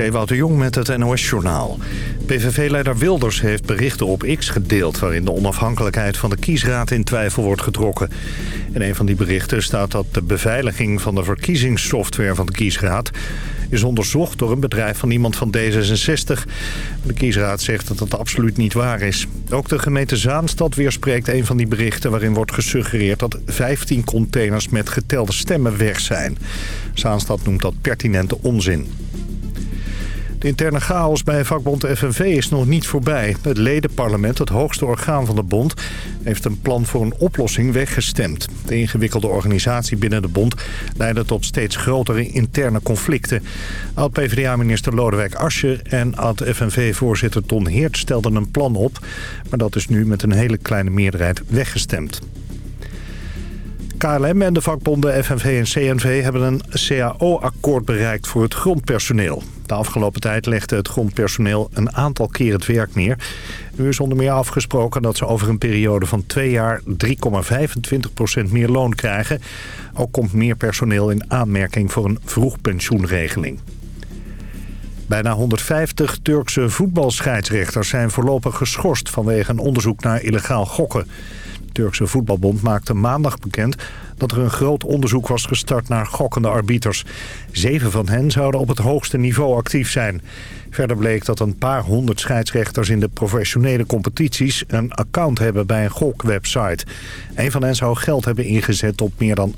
Ewout de Jong met het NOS-journaal. PVV-leider Wilders heeft berichten op X gedeeld... waarin de onafhankelijkheid van de kiesraad in twijfel wordt getrokken. In een van die berichten staat dat de beveiliging van de verkiezingssoftware van de kiesraad... is onderzocht door een bedrijf van iemand van D66. De kiesraad zegt dat dat absoluut niet waar is. Ook de gemeente Zaanstad weerspreekt een van die berichten... waarin wordt gesuggereerd dat 15 containers met getelde stemmen weg zijn. Zaanstad noemt dat pertinente onzin. De interne chaos bij vakbond FNV is nog niet voorbij. Het ledenparlement, het hoogste orgaan van de bond... heeft een plan voor een oplossing weggestemd. De ingewikkelde organisatie binnen de bond leidde tot steeds grotere interne conflicten. Oud-PVDA-minister Lodewijk Asscher en oud-FNV-voorzitter Ton Heert stelden een plan op... maar dat is nu met een hele kleine meerderheid weggestemd. KLM en de vakbonden FNV en CNV hebben een CAO-akkoord bereikt voor het grondpersoneel. De afgelopen tijd legde het grondpersoneel een aantal keer het werk neer. Nu is onder meer afgesproken dat ze over een periode van twee jaar 3,25% meer loon krijgen. Ook komt meer personeel in aanmerking voor een vroegpensioenregeling. Bijna 150 Turkse voetbalscheidsrechters zijn voorlopig geschorst vanwege een onderzoek naar illegaal gokken. Turkse voetbalbond maakte maandag bekend dat er een groot onderzoek was gestart naar gokkende arbiters. Zeven van hen zouden op het hoogste niveau actief zijn. Verder bleek dat een paar honderd scheidsrechters in de professionele competities een account hebben bij een gokwebsite. Een van hen zou geld hebben ingezet op meer dan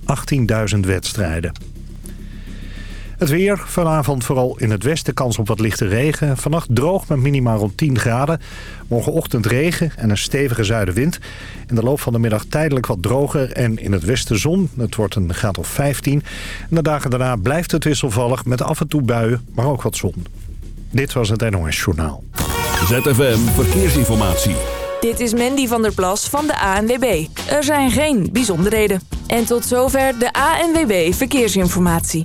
18.000 wedstrijden. Het weer, vanavond vooral in het westen kans op wat lichte regen. Vannacht droog met minimaal rond 10 graden. Morgenochtend regen en een stevige zuidenwind. In de loop van de middag tijdelijk wat droger en in het westen zon. Het wordt een graad of 15. En de dagen daarna blijft het wisselvallig met af en toe buien, maar ook wat zon. Dit was het NOS Journaal. ZFM Verkeersinformatie. Dit is Mandy van der Plas van de ANWB. Er zijn geen bijzonderheden. En tot zover de ANWB Verkeersinformatie.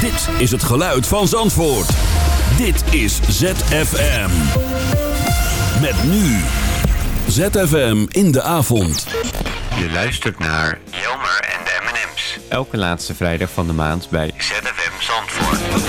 Dit is het geluid van Zandvoort. Dit is ZFM. Met nu. ZFM in de avond. Je luistert naar Jelmer en de M&M's. Elke laatste vrijdag van de maand bij ZFM Zandvoort.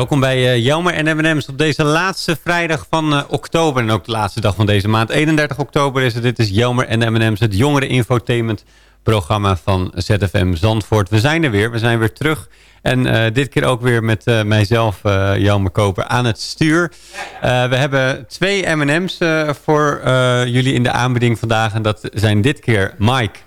Welkom bij eh, Jelmer en M&M's op deze laatste vrijdag van eh, oktober. En ook de laatste dag van deze maand. 31 oktober is het. Dit is Jelmer en M&M's, het jongere infotainment programma van ZFM Zandvoort. We zijn er weer, we zijn weer terug. En eh, dit keer ook weer met mijzelf, eh Jelmer Koper, aan het stuur. We hebben twee M&M's voor jullie in de aanbieding vandaag. En dat zijn dit keer Mike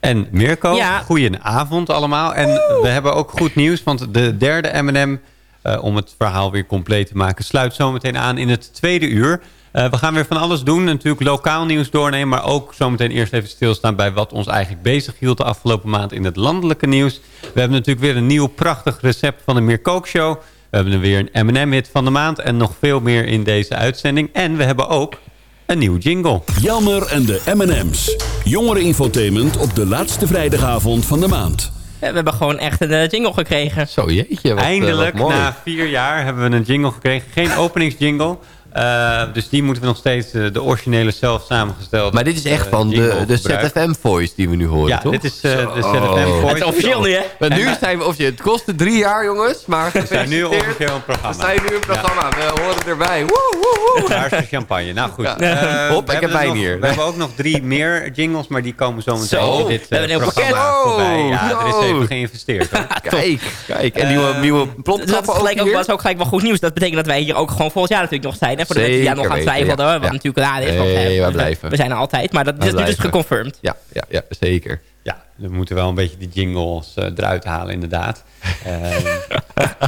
en Mirko. Ja. Goedenavond allemaal. En we hebben ook goed nieuws, want de derde M&M... eh, om het verhaal weer compleet te maken... sluit zometeen aan in het tweede uur. Eh, we gaan weer van alles doen. Natuurlijk lokaal nieuws doornemen... maar ook zometeen eerst even stilstaan... bij wat ons eigenlijk bezig hield de afgelopen maand... in het landelijke nieuws. We hebben natuurlijk weer een nieuw prachtig recept van de Meerkookshow. We hebben er weer een M&M-hit van de maand... en nog veel meer in deze uitzending. En we hebben ook een nieuw jingle. Jelmer en de M&M's. Jongere infotainment op de laatste vrijdagavond van de maand. Ja, we hebben gewoon echt een eh, jingle gekregen. Zo, jeetje. Wat, eh, Eindelijk, wat mooi. na vier jaar, hebben we een jingle gekregen. Geen openingsjingle. Eh, dus die moeten we nog steeds eh, de originele zelf samengestelde Maar dit is echt eh, van de, de. ZFM-voice die we nu horen, Ja, toch? dit is de Zo. ZFM Voice. Het is officieel nu, hè? Maar nu zijn we officieel. Het kostte drie jaar, jongens. Maar We zijn nu officieel een We programma. zijn nu een programma. We horen erbij. Woe, woe, woe. Daar is de champagne. Nou goed. Ja. Hop, we ik heb hebben wijn nog- hier. We hebben ook nog drie meer jingles, maar die komen zo meteen Zo, in dit we hebben een pakket. voorbij. Oh, Ja, er is even geïnvesteerd. hoor. Kijk, kijk. En nieuwe, nieuwe ook gelijk ook, hier. dat is ook gelijk wel goed nieuws. Dat betekent dat wij hier ook gewoon volgend jaar natuurlijk nog zijn. Hè? Voor de mensen die daar nog Zeker aan twijfelden. ja. Wat Ja. natuurlijk raar is. want, eh, wij blijven. We zijn er altijd. Maar dat is nu dus geconfirmed. Ja, ja, ja, zeker. Ja, we moeten wel een beetje die jingles eh, eruit halen, inderdaad. Ehm,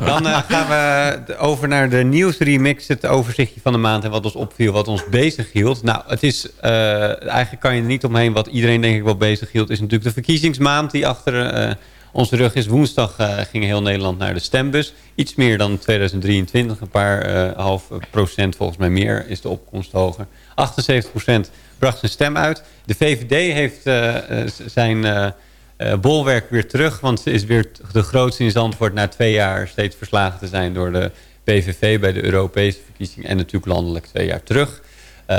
dan eh, gaan we over naar de nieuwsremix, het overzichtje van de maand en wat ons opviel, wat ons bezig hield. Nou, het is, eh, eigenlijk kan je er niet omheen, wat iedereen denk ik wel bezig hield, is natuurlijk de verkiezingsmaand die achter eh, onze rug is. Woensdag eh, ging heel Nederland naar de stembus. Iets meer dan 2023, een paar eh, half procent volgens mij meer is de opkomst hoger. 78 procent bracht zijn stem uit. De VVD heeft eh, zijn bolwerk weer terug. Want ze is weer de grootste in Zandvoort na twee jaar steeds verslagen te zijn door de PVV bij de Europese verkiezingen. En natuurlijk landelijk twee jaar terug.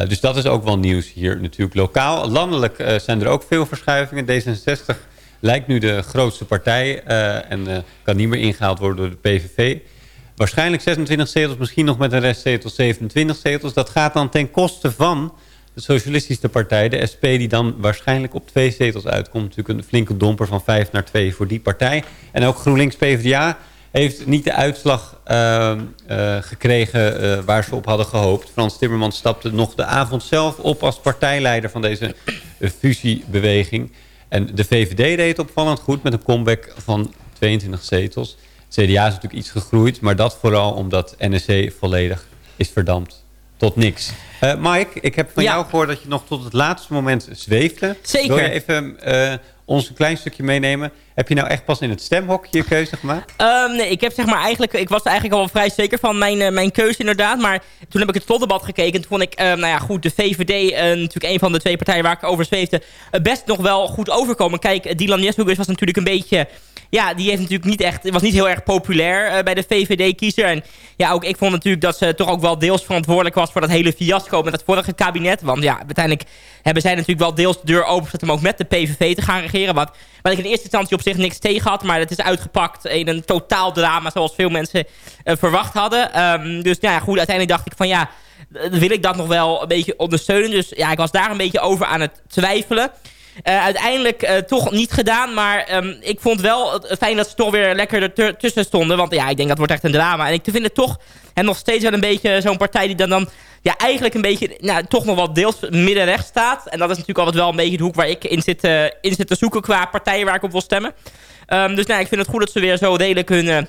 Dus dat is ook wel nieuws hier natuurlijk lokaal. Landelijk zijn er ook veel verschuivingen. D66 lijkt nu de grootste partij eh, en eh, kan niet meer ingehaald worden door de PVV. Waarschijnlijk 26 zetels, misschien nog met een restzetel 27 zetels. Dat gaat dan ten koste van de Socialistische Partij, de SP... die dan waarschijnlijk op twee zetels uitkomt. Natuurlijk een flinke domper van 5 naar 2 voor die partij. En ook GroenLinks-PVDA heeft niet de uitslag eh, gekregen waar ze op hadden gehoopt. Frans Timmermans stapte nog de avond zelf op als partijleider van deze fusiebeweging. En de VVD deed het opvallend goed met een comeback van 22 zetels. Het CDA is natuurlijk iets gegroeid, maar dat vooral omdat NSC volledig is verdampt tot niks. Eh, Mike, ik heb van Ja. jou gehoord dat je nog tot het laatste moment zweefde. Zeker. Wil je even eh, ons een klein stukje meenemen? Heb je nou echt pas in het stemhokje je keuze gemaakt? Ehm, nee, ik heb zeg maar eigenlijk, ik was eigenlijk al vrij zeker van mijn, eh, mijn keuze inderdaad. Maar toen heb ik het slotdebat gekeken. En toen vond ik, ehm, nou ja goed, de VVD, eh, natuurlijk een van de twee partijen waar ik over zweefde, eh, best nog wel goed overkomen. Kijk, Dylan Jeshoekers was natuurlijk een beetje ja, die heeft natuurlijk niet echt, was niet heel erg populair eh, bij de VVD-kiezer. En ja, ook ik vond natuurlijk dat ze toch ook wel deels verantwoordelijk was voor dat hele fiasco met het vorige kabinet. Want ja, uiteindelijk hebben zij natuurlijk wel deels de deur opengezet om ook met de PVV te gaan regeren. Wat, wat ik in eerste instantie op zich niks tegen had, maar het is uitgepakt in een totaal drama zoals veel mensen eh, verwacht hadden. Ehm, dus ja, goed, uiteindelijk dacht ik van ja, eh, wil ik dat nog wel een beetje ondersteunen. Dus ja, ik was daar een beetje over aan het twijfelen. Eh, uiteindelijk eh, toch niet gedaan. Maar ehm, ik vond wel fijn dat ze toch weer lekker er tussen stonden. Want ja, ik denk dat wordt echt een drama. En ik vind het toch en nog steeds wel een beetje zo'n partij die dan, dan ja, eigenlijk een beetje nou, toch nog wel deels middenrecht staat. En dat is natuurlijk altijd wel een beetje de hoek waar ik in zit, eh, in zit te zoeken qua partijen waar ik op wil stemmen. Ehm, dus nou, ik vind het goed dat ze weer zo redelijk hun,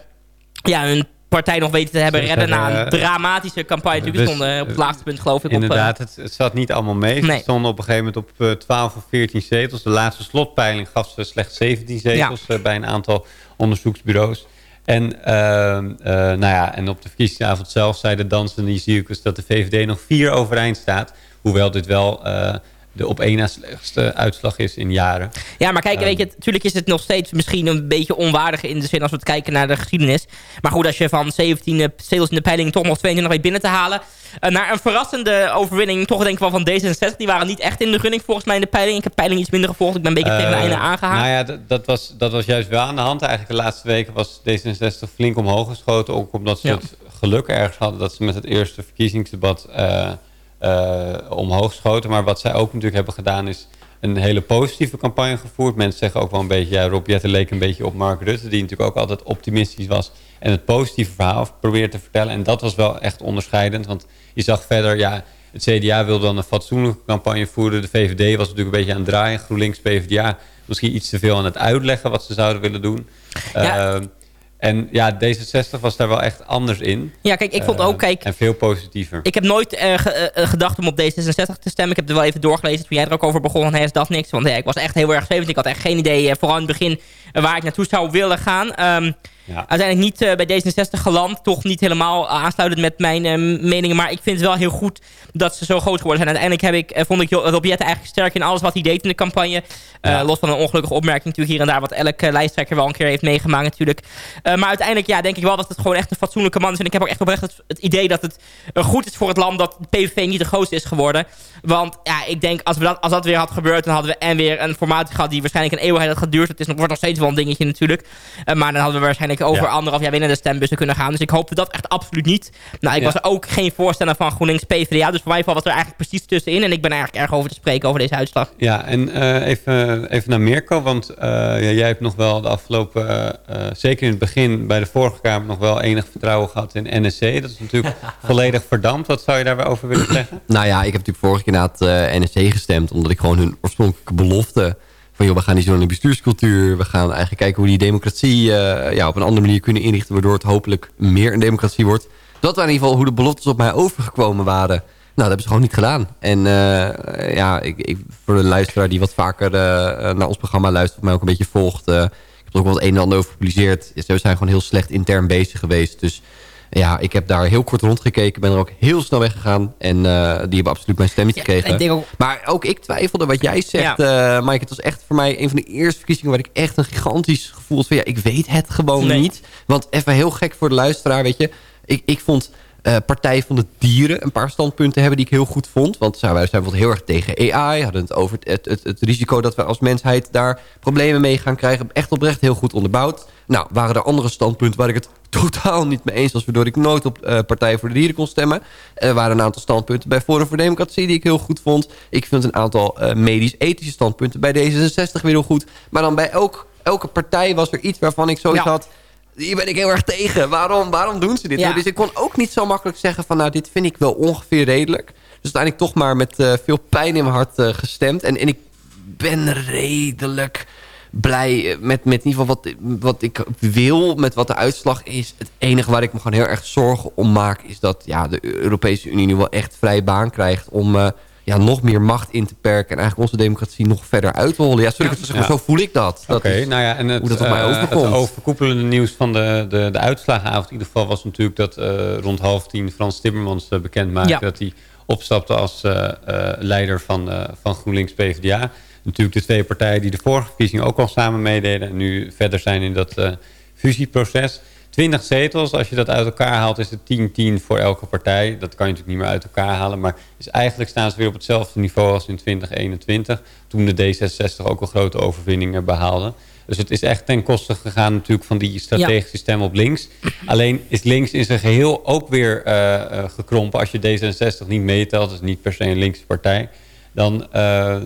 ja, hun partij nog weten te hebben redden na een zeggen, dramatische campagne. Dus, stonden op het laagste punt geloof ik. op, eh, Inderdaad, het, het zat niet allemaal mee. Ze stonden op een gegeven moment op eh, 12 of 14 zetels. De laatste slotpeiling gaf ze slechts 17 zetels eh, bij een aantal onderzoeksbureaus. En, ehm, eh, nou ja, en op de verkiezingsavond zelf zei de dansende circus dat de VVD nog vier overeind staat. Hoewel dit wel eh, de op één na slechtste uitslag is in jaren. Ja, maar kijk, Ehm. weet je, natuurlijk is het nog steeds misschien een beetje onwaardig in de zin als we het kijken naar de geschiedenis. Maar goed, als je van 17 zetels in de peiling toch nog 22 weet binnen te halen. eh, naar een verrassende overwinning, toch denk ik wel van D66. Die waren niet echt in de running volgens mij in de peiling. Ik heb peiling iets minder gevolgd. Ik ben een beetje tegen het Eh, einde aangehaakt. Nou ja, dat, was, dat was juist wel aan de hand. Eigenlijk de laatste weken was D66 flink omhoog geschoten. Ook omdat ze Ja. het geluk ergens hadden dat ze met het eerste verkiezingsdebat eh, eh, omhoog schoten. Maar wat zij ook natuurlijk hebben gedaan is een hele positieve campagne gevoerd. Mensen zeggen ook wel een beetje, ja, Rob Jetten leek een beetje op Mark Rutte. Die natuurlijk ook altijd optimistisch was. En het positieve verhaal probeerde te vertellen. En dat was wel echt onderscheidend. Want je zag verder, ja, het CDA wilde dan een fatsoenlijke campagne voeren. De VVD was natuurlijk een beetje aan het draaien. GroenLinks, PvdA misschien iets te veel aan het uitleggen wat ze zouden willen doen. Ja. Ehm, en ja, D66 was daar wel echt anders in. Ja, kijk, ik vond ook, Ehm, kijk, En veel positiever. Ik heb nooit eh, ge- eh, gedacht om op D66 te stemmen. Ik heb er wel even doorgelezen toen jij er ook over begon. Hij is dat niks. Want ik was echt heel erg zwevend. Ik had echt geen idee, eh, vooral in het begin, eh, waar ik naartoe zou willen gaan. Ehm, Ja. Uiteindelijk niet eh, bij D66 geland. Toch niet helemaal aansluitend met mijn eh, meningen. Maar ik vind het wel heel goed dat ze zo groot geworden zijn. Uiteindelijk heb ik, eh, vond ik Jo- Rob Jetten eigenlijk sterk in alles wat hij deed in de campagne. Ja. Los van een ongelukkige opmerking natuurlijk hier en daar. Wat elke lijsttrekker wel een keer heeft meegemaakt natuurlijk. Maar uiteindelijk ja, denk ik wel dat het gewoon echt een fatsoenlijke man is. En ik heb ook echt oprecht het, het idee dat het goed is voor het land dat de PVV niet de grootste is geworden. Want ja, ik denk als, we dat, als dat weer had gebeurd, dan hadden we en weer een formatie gehad die waarschijnlijk een eeuwigheid had geduurd. Het is nog, wordt nog steeds wel een dingetje natuurlijk. Maar dan hadden we waarschijnlijk over Ja. anderhalf jaar binnen de stembussen kunnen gaan. Dus ik hoopte dat echt absoluut niet. Nou, ik Ja. was ook geen voorstander van GroenLinks PvdA. Dus voor mij valt het er eigenlijk precies tussenin. En ik ben eigenlijk erg over te spreken over deze uitslag. Ja, en eh, even, even naar Mirko, want eh, ja, jij hebt nog wel de afgelopen, eh, zeker in het begin bij de vorige Kamer, nog wel enig vertrouwen gehad in NSC. Dat is natuurlijk volledig verdampt. Wat zou je daar over willen zeggen? Nou ja, ik heb natuurlijk vorige keer naar het NSC gestemd. Omdat ik gewoon hun oorspronkelijke belofte... we gaan niet zo in de bestuurscultuur. We gaan eigenlijk kijken hoe die democratie eh, ja, op een andere manier kunnen inrichten... waardoor het hopelijk meer een democratie wordt. Dat waren in ieder geval hoe de beloftes op mij overgekomen waren. Nou, dat hebben ze gewoon niet gedaan. En eh, ja, ik, ik, voor de luisteraar die wat vaker eh, naar ons programma luistert... mij ook een beetje volgt... ik heb er ook wel het een en ander over gepubliceerd. Ze zijn gewoon heel slecht intern bezig geweest. Dus ja, ik heb daar heel kort rondgekeken. Ben er ook heel snel weggegaan. En eh, die hebben absoluut mijn stem niet Ja, gekregen. ook- Maar ook ik twijfelde wat jij zegt, eh Mike. Het was echt voor mij een van de eerste verkiezingen... waar ik echt een gigantisch gevoel had van... ja, ik weet het gewoon Nee. niet. Want even heel gek voor de luisteraar, weet je. Ik, ik vond eh Partij van de Dieren een paar standpunten hebben... die ik heel goed vond. Want zij wij zijn bijvoorbeeld heel erg tegen AI. Hadden het over het, het, het, risico dat we als mensheid daar problemen mee gaan krijgen. Echt oprecht heel goed onderbouwd. Nou, waren er andere standpunten waar ik het totaal niet mee eens was... waardoor ik nooit op eh, Partij voor de Dieren kon stemmen. Er waren een aantal standpunten bij Forum voor Democratie... die ik heel goed vond. Ik vind een aantal eh, medisch-ethische standpunten bij D66 weer heel goed. Maar dan bij elk, elke partij was er iets waarvan ik zoiets Ja. had... Hier ben ik heel erg tegen. Waarom, waarom doen ze dit? Ja. Dus ik kon ook niet zo makkelijk zeggen van... nou, dit vind ik wel ongeveer redelijk. Dus uiteindelijk toch maar met eh, veel pijn in mijn hart eh, gestemd. En, en ik ben redelijk blij met, met in ieder geval wat, wat ik wil, met wat de uitslag is. Het enige waar ik me gewoon heel erg zorgen om maak... is dat ja, de Europese Unie nu wel echt vrij baan krijgt... om eh, ja, nog meer macht in te perken... en eigenlijk onze democratie nog verder uit te hollen. Ja, sorry, zo voel ik dat. Oké, dat is- nou ja, en het, hoe dat op mij eh, overkomt. het overkoepelende nieuws van de, de, de uitslagenavond in ieder geval was natuurlijk dat eh, rond half tien Frans Timmermans eh, bekend maakte Ja. dat hij opstapte als eh, eh, leider van, eh, van GroenLinks PvdA. natuurlijk de twee partijen die de vorige verkiezingen ook al samen meededen... en nu verder zijn in dat eh, fusieproces. 20 zetels, als je dat uit elkaar haalt, is het 10-10 voor elke partij. Dat kan je natuurlijk niet meer uit elkaar halen. Maar is eigenlijk staan ze weer op hetzelfde niveau als in 2021. Toen de D66 ook een grote overwinningen behaalde. Dus het is echt ten koste gegaan natuurlijk van die strategische stem op links. Alleen is links in zijn geheel ook weer eh, eh, gekrompen. Als je D66 niet meetelt, dus niet per se een linkse partij... Dan, eh,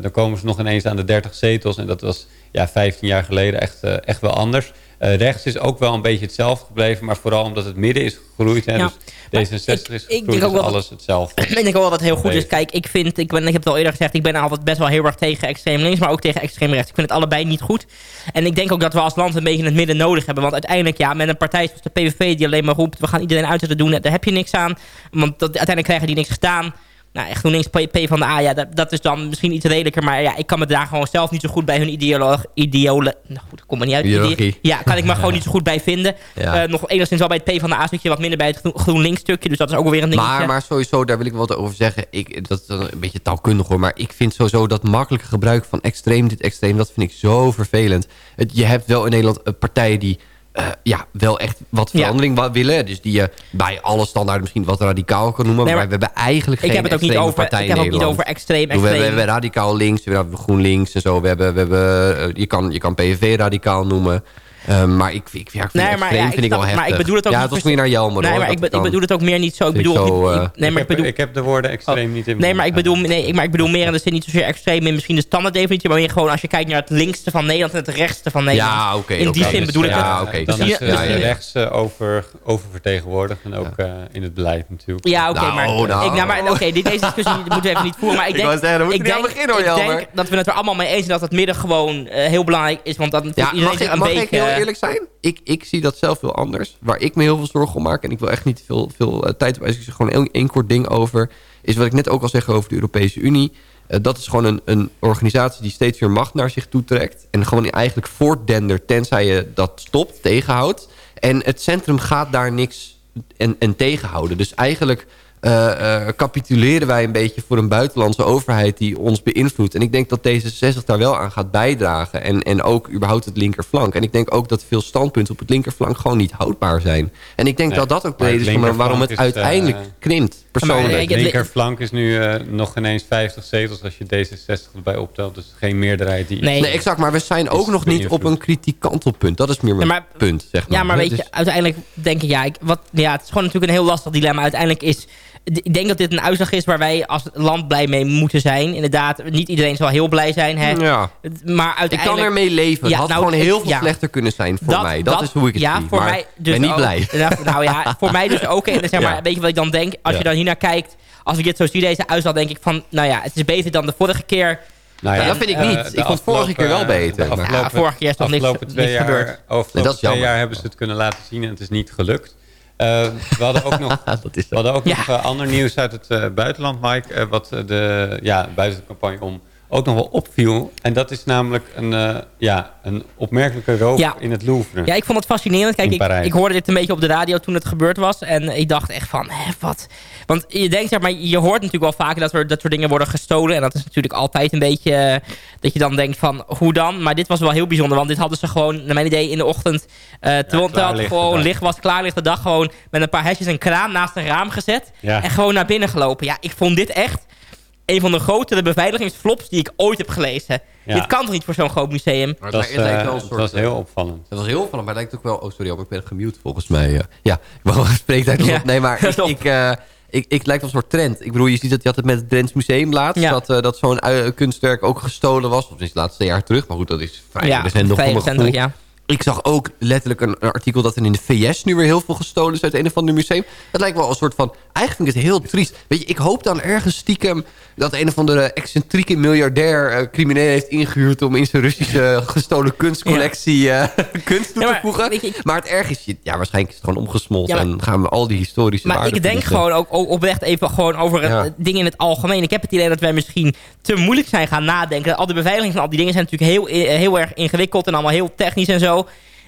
dan komen ze nog ineens aan de 30 zetels. En dat was ja, 15 jaar geleden echt, echt wel anders. Eh, rechts is ook wel een beetje hetzelfde gebleven. Maar vooral omdat het midden is gegroeid. Hè, Ja. Dus D66 Maar is gegroeid, ik denk ook is wel- alles hetzelfde. Ik denk ook wel dat het heel goed is. Kijk, ik vind, ik, ben, ik heb het al eerder gezegd, ik ben altijd best wel heel erg tegen extreem links, maar ook tegen extreem rechts. Ik vind het allebei niet goed. En ik denk ook dat we als land een beetje het midden nodig hebben. Want uiteindelijk, ja, met een partij zoals de PVV die alleen maar roept, we gaan iedereen uit doen, daar heb je niks aan. Want dat, uiteindelijk krijgen die niks gedaan. Nou, echt GroenLinks, P, van de A, ja, dat, dat is dan misschien iets redelijker. Maar ja, ik kan me daar gewoon zelf niet zo goed bij hun ideoloog, ideole... Nou goed, komt maar niet uit. Ideologie. Ja, kan ik me gewoon niet zo goed bij vinden. Ja. Eh, nog enigszins wel bij het P van de A stukje, wat minder bij het Groen- GroenLinks stukje. Dus dat is ook weer een dingetje. Maar, maar sowieso, daar wil ik wel wat over zeggen. Ik, dat is een beetje taalkundig hoor. Maar ik vind sowieso dat makkelijke gebruik van extreem dit extreem... dat vind ik zo vervelend. Het, je hebt wel in Nederland eh, partijen die... eh, ja, wel echt wat verandering willen. Dus die je bij alle standaarden misschien wat radicaal kan noemen. Nee, maar, maar we hebben eigenlijk ik geen heb het ook niet over, partij ik heb in ook niet over extreem, We, extreem. hebben, we hebben radicaal links, we hebben GroenLinks en zo. We hebben, we hebben, eh, je, kan, je kan PVV radicaal noemen. Eh, maar ik, ik, ja, ik vind Nee, maar extreem ja, ik vind ik wel heftig. maar ik bedoel het ook ja, het was meer naar Jelmer Nee, hoor, maar dat ik, be- ik bedoel het ook meer niet zo. Ik bedoel, zo, eh, nee, maar ik ik, heb, bedoel... ik heb de woorden extreem niet in Nee, maar ik bedoel, mijn nee, ik- maar ik bedoel meer in de zin niet zozeer extreem in misschien de standaarddefinitie, maar meer gewoon als je kijkt naar het linkste van Nederland en het rechtste van Nederland. Ja, oké. In die zin bedoel ik ja, het. oké. Dan Dus is ja, uh, ja, ja. rechts eh, over, oververtegenwoordigd. En ook eh, in het beleid natuurlijk. Ja, oké, Nou, maar, nou. Ik, nou, maar oké, deze discussie moeten we even niet voeren. Maar ik denk, ik denk, beginnen, hoor, ik denk Jelmer. dat we het er allemaal mee eens zijn dat het midden gewoon heel belangrijk is. Want Ja, iedereen een beetje... heel eerlijk zijn? Ik, ik zie dat zelf heel anders. Waar ik me heel veel zorgen om maak... en ik wil echt niet veel, veel eh, tijd op wijzen. Ik zeg gewoon één, kort ding over... is wat ik net ook al zeg over de Europese Unie. Eh, dat is gewoon een, een organisatie die steeds meer macht naar zich toe trekt. En gewoon eigenlijk voortdendert tenzij je dat stopt, tegenhoudt. En het centrum gaat daar niks en, en tegenhouden. Dus eigenlijk eh, eh, capituleren wij een beetje voor een buitenlandse overheid die ons beïnvloedt. En ik denk dat D66 daar wel aan gaat bijdragen. En, en ook überhaupt het linkerflank. En ik denk ook dat veel standpunten op het linkerflank gewoon niet houdbaar zijn. En ik denk Nee, dat dat ook de reden het is van waarom het is, uiteindelijk eh, krimpt. Maar Persoonlijk. De linkerflank is nu eh, nog ineens 50 zetels als je D66 erbij optelt. Dus geen meerderheid die... Nee. Nee, exact. Maar we zijn ook nog niet op een kritiek kantelpunt. Dat is meer mijn Ja, maar- punt, zeg maar. Ja, maar weet je, dus- uiteindelijk denk ik, ja, ik, wat, ja, het is gewoon natuurlijk een heel lastig dilemma. Uiteindelijk is, ik denk dat dit een uitslag is waar wij als land blij mee moeten zijn. Inderdaad, niet iedereen zal heel blij zijn, hè. ja. Maar Ik uiteindelijk... kan ermee leven. Het had nou, gewoon ik- heel veel ja. slechter kunnen zijn voor mij. Dat, is hoe ik het ja, zie. voor maar mij dus ben niet ook. blij. Nou, nou ja, voor mij dus ook. En zeg maar, Ja. weet je wat ik dan denk? Als je dan hiernaar kijkt, als ik dit zo zie, deze uitslag, denk ik van, nou ja, het is beter dan de vorige keer. Nou Ja, dat vind ik eh, niet. Ik vond vorige keer wel beter. afgelopen- Ja, vorige keer is nog niks- afgelopen twee niks jaar, gebeurd. Afgelopen Nee, dat is twee jammer. jaar hebben ze het kunnen laten zien en het is niet gelukt. Eh, we hadden ook nog, dat is we hadden ook Ja. nog eh, ander nieuws uit het eh, buitenland, Mike. eh, wat de ja, buitencampagne om ook nog wel opviel. En dat is namelijk een, eh, ja, een opmerkelijke roof Ja. in het Louvre. Ja, ik vond het fascinerend. Kijk, ik, hoorde dit een beetje op de radio toen het gebeurd was. En ik dacht echt van, hè, wat? Want je denkt, zeg maar, je hoort natuurlijk wel vaker dat er dat soort dingen worden gestolen. En dat is natuurlijk altijd een beetje, eh, dat je dan denkt van, hoe dan? Maar dit was wel heel bijzonder, want dit hadden ze gewoon, naar mijn idee, in de ochtend... eh terwijl klaar het gewoon licht was, klaar ligt de dag, gewoon met een paar hesjes en kraan naast een raam gezet. Ja. En gewoon naar binnen gelopen. Ja, ik vond dit echt een van de grotere beveiligingsflops die ik ooit heb gelezen. Ja. Dit kan toch niet voor zo'n groot museum? Maar dat, is, lijkt wel een dat soort, was heel opvallend. Dat was heel opvallend, maar het lijkt ook wel... Oh, sorry, ik ben gemute volgens mij. eh. ja, ik wou een spreektijd nog Ja, op. Nee, maar ik, ik, eh, ik, ik lijkt wel een soort trend. Ik bedoel, je ziet dat je had het met het Drents Museum laatst. Ja. Dat, eh, dat zo'n kunstwerk ook gestolen was. Of is het laatste jaar terug. Maar goed, dat is vrij Ja, recent nog vrij voor mijn recentelijk, gevoel. ja. Ik zag ook letterlijk een, een artikel dat er in de VS nu weer heel veel gestolen is uit een of ander museum. Dat lijkt wel een soort van... Eigenlijk vind ik het heel triest. Weet je, ik hoop dan ergens stiekem dat een of andere excentrieke miljardair eh, crimineel heeft ingehuurd om in zijn Russische gestolen kunstcollectie eh, kunst toe Ja, te voegen. je, maar het erg is, ja, waarschijnlijk is het gewoon omgesmolten Ja, maar- en gaan we al die historische Maar ik denk gewoon ook, oprecht even gewoon over het Ja. eh, ding in het algemeen. Ik heb het idee dat wij misschien te moeilijk zijn gaan nadenken. Al de beveiliging van al die dingen zijn natuurlijk heel, eh, heel erg ingewikkeld en allemaal heel technisch en zo.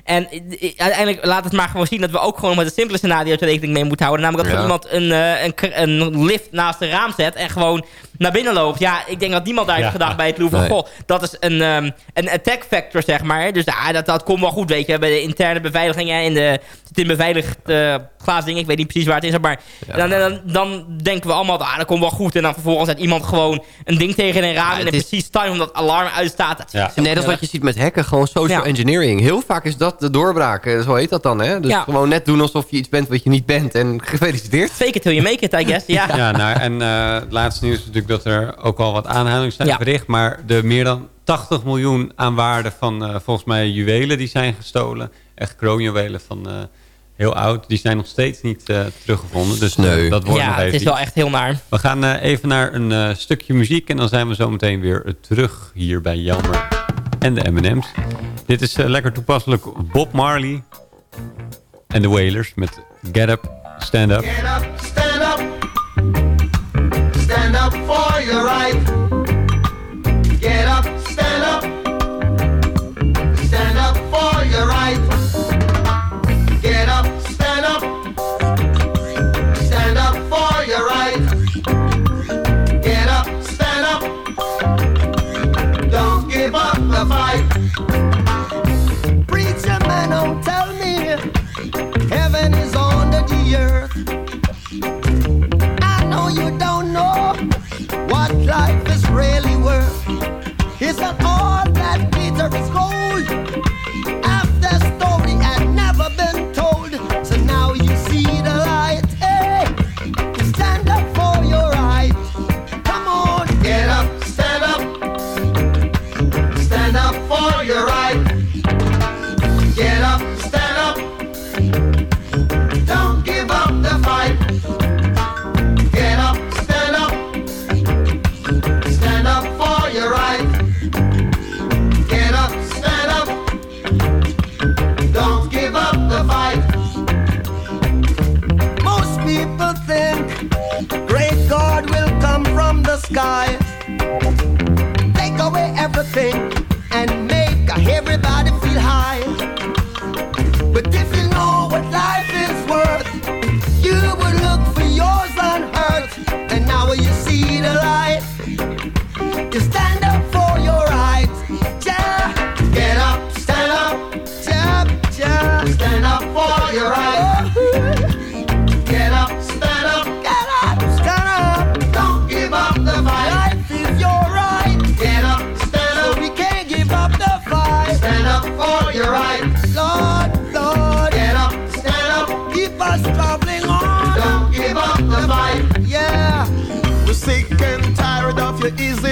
En eh, eh, uiteindelijk laat het maar gewoon zien dat we ook gewoon met het simpele scenario rekening mee moeten houden. Namelijk dat Ja. iemand een, eh, een, een lift naast een raam zet en gewoon naar binnen loopt. Ja, ik denk dat niemand daar heeft Ja. gedacht bij het Louvre. Nee. Goh, dat is een, ehm, een attack factor, zeg maar. Dus ja, dat, dat komt wel goed, weet je. Bij de interne beveiliging en in de, het in beveiligd eh glaasding. Ik weet niet precies waar het is, maar dan, dan, dan denken we allemaal, ah, dat komt wel goed. En dan vervolgens zet iemand gewoon een ding tegen een raam. en is- precies time omdat alarm uitstaat. Dat Ja. Net als wat je ziet met hacken, gewoon social Ja. engineering. Heel vaak is dat de doorbraak, eh, zo heet dat dan. Hè? Dus Ja. gewoon net doen alsof je iets bent wat je niet bent. En gefeliciteerd. Fake it till you make it, I guess. Ja. Ja, nou, en eh, het laatste nieuws is natuurlijk dat er ook al wat aanhoudingen zijn Ja. verricht. Maar de meer dan 80 miljoen aan waarde van eh, volgens mij juwelen die zijn gestolen. Echt kroonjuwelen van eh, heel oud. Die zijn nog steeds niet eh, teruggevonden. Dus Nee. dat wordt Ja, nog het even is wel echt heel naar. We gaan even naar een eh, stukje muziek. En dan zijn we zo meteen weer terug hier bij Jelmer en de M&M's. Dit is lekker toepasselijk Bob Marley en de Wailers met Get Up, Stand Up. Get up, stand up.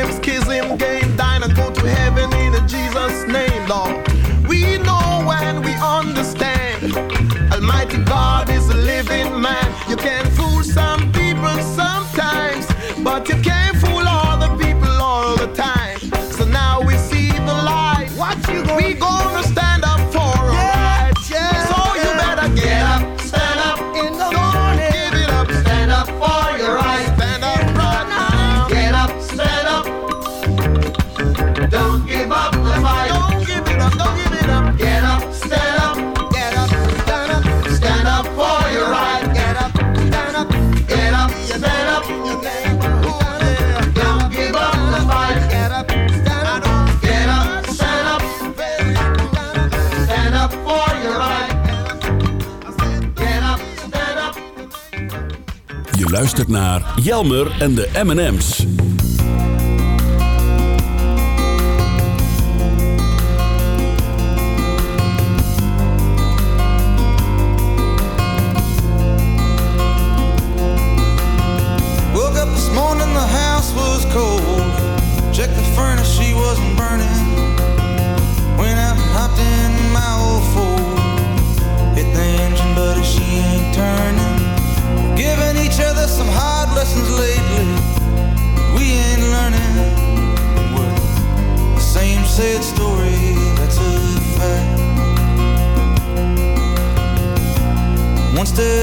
Of naar Jelmer en de M&M's.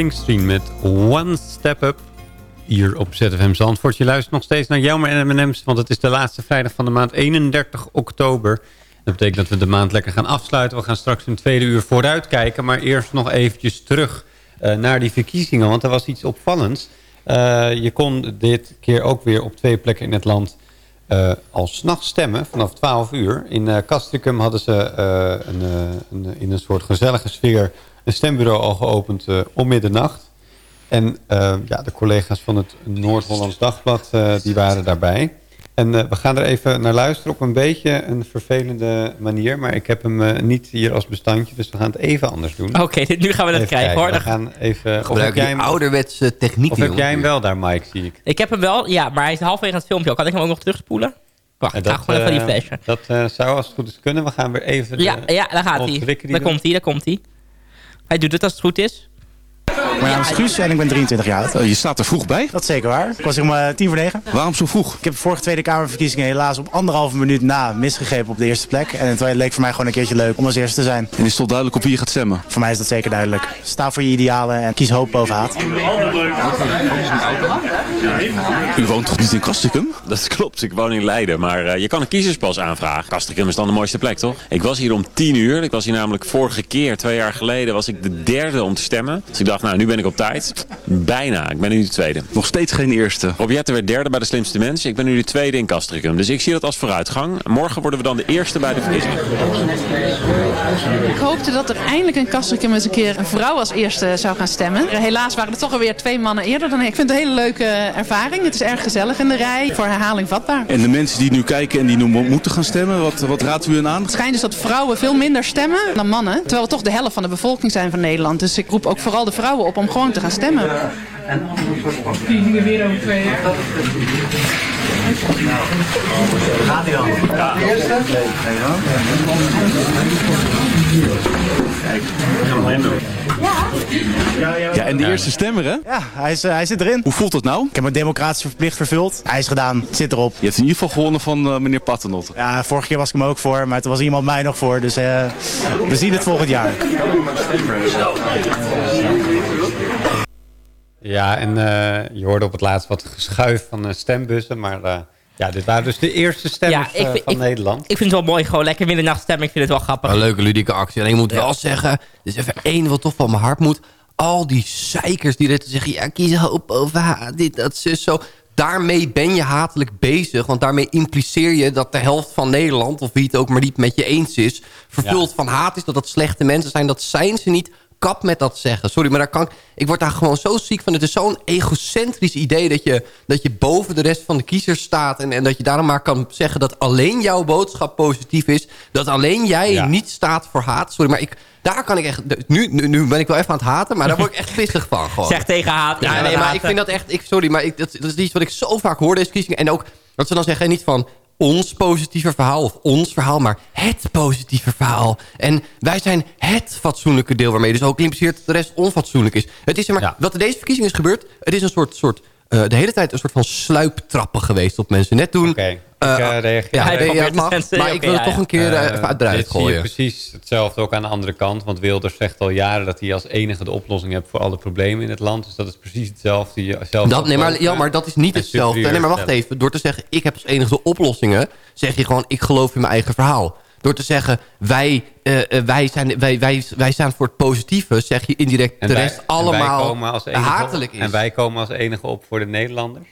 Springsteen met One Step Up. Hier op ZFM Zandvoort. Je luistert nog steeds naar Jelmer en M&M's. Want het is de laatste vrijdag van de maand 31 oktober. Dat betekent dat we de maand lekker gaan afsluiten. We gaan straks een tweede uur vooruit kijken. Maar eerst nog eventjes terug eh, naar die verkiezingen. Want er was iets opvallends. Eh, je kon dit keer ook weer op twee plekken in het land eh al s'nachts stemmen. Vanaf 12 uur. In Castricum hadden ze een, een, in een soort gezellige sfeer... een stembureau al geopend eh, om middernacht. En eh, ja, de collega's van het Noord-Hollands Dagblad eh, die waren daarbij. En eh, we gaan er even naar luisteren op een beetje een vervelende manier. Maar ik heb hem eh, niet hier als bestandje, dus we gaan het even anders doen. Oké, dit- nu gaan we dat Even krijgen hoor. We gaan even... Gebruiken jij hem, ouderwetse techniek. of heb jij hem wel daar, Mike, zie ik? Ik heb hem wel, ja, maar hij is halverwege het filmpje. Kan ik hem ook nog terugspoelen? Wacht, ik ga gewoon even die flashen. Dat eh, zou als het goed is kunnen. We gaan weer even... de- Ja, ja, daar gaat hij. Daar komt hij, daar komt hij. Hij doet het als het goed is. Mijn naam is Guus en ik ben 23 jaar oud. Eh, Je staat er vroeg bij. Dat is zeker waar. Ik was hier om eh, tien voor negen. Waarom zo vroeg? Ik heb de vorige Tweede Kamerverkiezingen helaas op anderhalve minuut na misgegeven op de eerste plek. En het leek voor mij gewoon een keertje leuk om als eerste te zijn. En is het duidelijk op wie je gaat stemmen? Voor mij is dat zeker duidelijk. Sta voor je idealen en kies hoop boven haat. U woont toch niet in Kastikum? Dat klopt, ik woon in Leiden, maar eh, je kan een kiezerspas aanvragen. Kastrikum is dan de mooiste plek, toch? Ik was hier om tien uur. Ik was hier namelijk vorige keer, twee jaar geleden, was ik de derde om te stemmen. Dus ik dacht, nou, Nou, nu ben ik op tijd. Bijna. Ik ben nu de tweede. Nog steeds geen eerste. Rob Jetten werd derde bij de slimste mensen. Ik ben nu de tweede in Castricum. Dus ik zie dat als vooruitgang. Morgen worden we dan de eerste bij de verkiezingen. Ik hoopte dat er eindelijk in Castricum eens een keer een vrouw als eerste zou gaan stemmen. Helaas waren er toch alweer twee mannen eerder dan ik. Ik vind het een hele leuke ervaring. Het is erg gezellig in de rij. Voor herhaling vatbaar. En de mensen die nu kijken en die nu mo- moeten gaan stemmen, wat, wat raadt u hen aan? Het schijnt dus dat vrouwen veel minder stemmen dan mannen. Terwijl we toch de helft van de bevolking zijn van Nederland. Dus ik roep ook vooral de vrouwen op om gewoon te gaan stemmen. Verkiezingen weer over twee jaar. Gaat hij dan? Ja. De eerste? Ja, en de eerste stemmer, hè? Ja, hij, is, eh, hij zit erin. Hoe voelt dat nou? Ik heb mijn democratische verplicht vervuld. Hij is gedaan. Het zit erop. Je hebt in ieder geval gewonnen van eh, meneer Paternotte. Ja, vorige keer was ik hem ook voor, maar toen was iemand mij nog voor. Dus eh, we zien het volgend jaar. Ja, en eh, je hoorde op het laatst wat geschuif van stembussen. Maar eh, ja, dit waren dus de eerste stemmers Ja, ik eh, vind- van ik- Nederland. Ik vind het wel mooi, gewoon lekker middernacht stemmen. Ik vind het wel grappig. Een leuke ludieke actie. Alleen ik moet wel zeggen, er is even één wat toch van mijn hart moet. Al die zeikers die dit zeggen, ja, kies hoop haat, dit, dat, zus, zo. Daarmee ben je hatelijk bezig. Want daarmee impliceer je dat de helft van Nederland... of wie het ook maar niet met je eens is... vervuld van haat is, dat dat slechte mensen zijn. Dat zijn ze niet. Kap met dat zeggen. Sorry, maar daar kan ik... Ik word daar gewoon zo ziek van. Het is zo'n egocentrisch idee dat je, dat je boven de rest van de kiezers staat... En, en dat je daarom maar kan zeggen dat alleen jouw boodschap positief is. Dat alleen jij niet staat voor haat. Sorry, maar ik, daar kan ik echt... Nu, nu, nu ben ik wel even aan het haten, maar daar word ik echt pissig van. Gewoon. Zeg tegen haat. Ja, nee, maar ik vind dat echt... Ik, sorry, maar ik, dat, dat is iets wat ik zo vaak hoor, deze kiezingen. En ook dat ze dan zeggen, niet van ons positieve verhaal of ons verhaal, maar het positieve verhaal. En wij zijn het fatsoenlijke deel waarmee dus ook impliceert dat de rest onfatsoenlijk is. Het is maar, wat er deze verkiezing is gebeurd, het is een soort, soort eh, de hele tijd een soort van sluiptrappen geweest op mensen. Net toen... reageer. Ja, nee, het mag, maar ik wil het toch een keer eh, Eh, even eruit dit zie je gooien. precies hetzelfde ook aan de andere kant. Want Wilders zegt al jaren dat hij als enige de oplossing hebt voor alle problemen in het land. Dus dat is precies hetzelfde. Zelf Dat, nee, maar, ja, maar dat is niet en hetzelfde. Nee, maar wacht even. Door te zeggen, ik heb als enige de oplossingen... zeg je gewoon, ik geloof in mijn eigen verhaal. Door te zeggen, wij, eh, eh, wij, zijn, wij, wij, wij staan voor het positieve... zeg je indirect En de wij- rest en wij allemaal komen als enige hatelijk is. En wij komen als enige op voor de Nederlanders.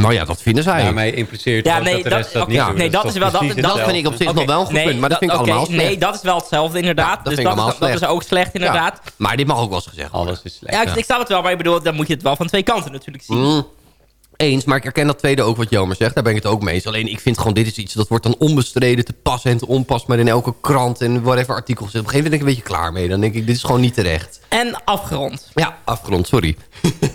Nou ja, dat vinden zij. Daarmee impliceert Ja, nee, dat de dat- rest dat niet ja, nee, dat is wel- dat- dat vind ik op zich nog wel een goed nee, punt, maar dat vind ik allemaal slecht. Nee, dat is wel hetzelfde inderdaad. dat dus vind ik dat, allemaal is, dat is ook slecht inderdaad. Ja, maar dit mag ook wel eens gezegd worden. Alles is slecht. Ja, ik, ik snap het wel, maar ik bedoel, dan moet je het wel van twee kanten natuurlijk zien. Mm, eens, maar ik herken dat tweede ook wat Jelmer zegt. Daar ben ik het ook mee eens. Alleen ik vind gewoon, dit is iets dat wordt dan onbestreden te pas en te onpas... maar in elke krant en whatever artikel zit. Op een gegeven moment ben ik een beetje klaar mee. Dan denk ik, dit is gewoon niet terecht. En afgerond. Ja, afgerond, sorry.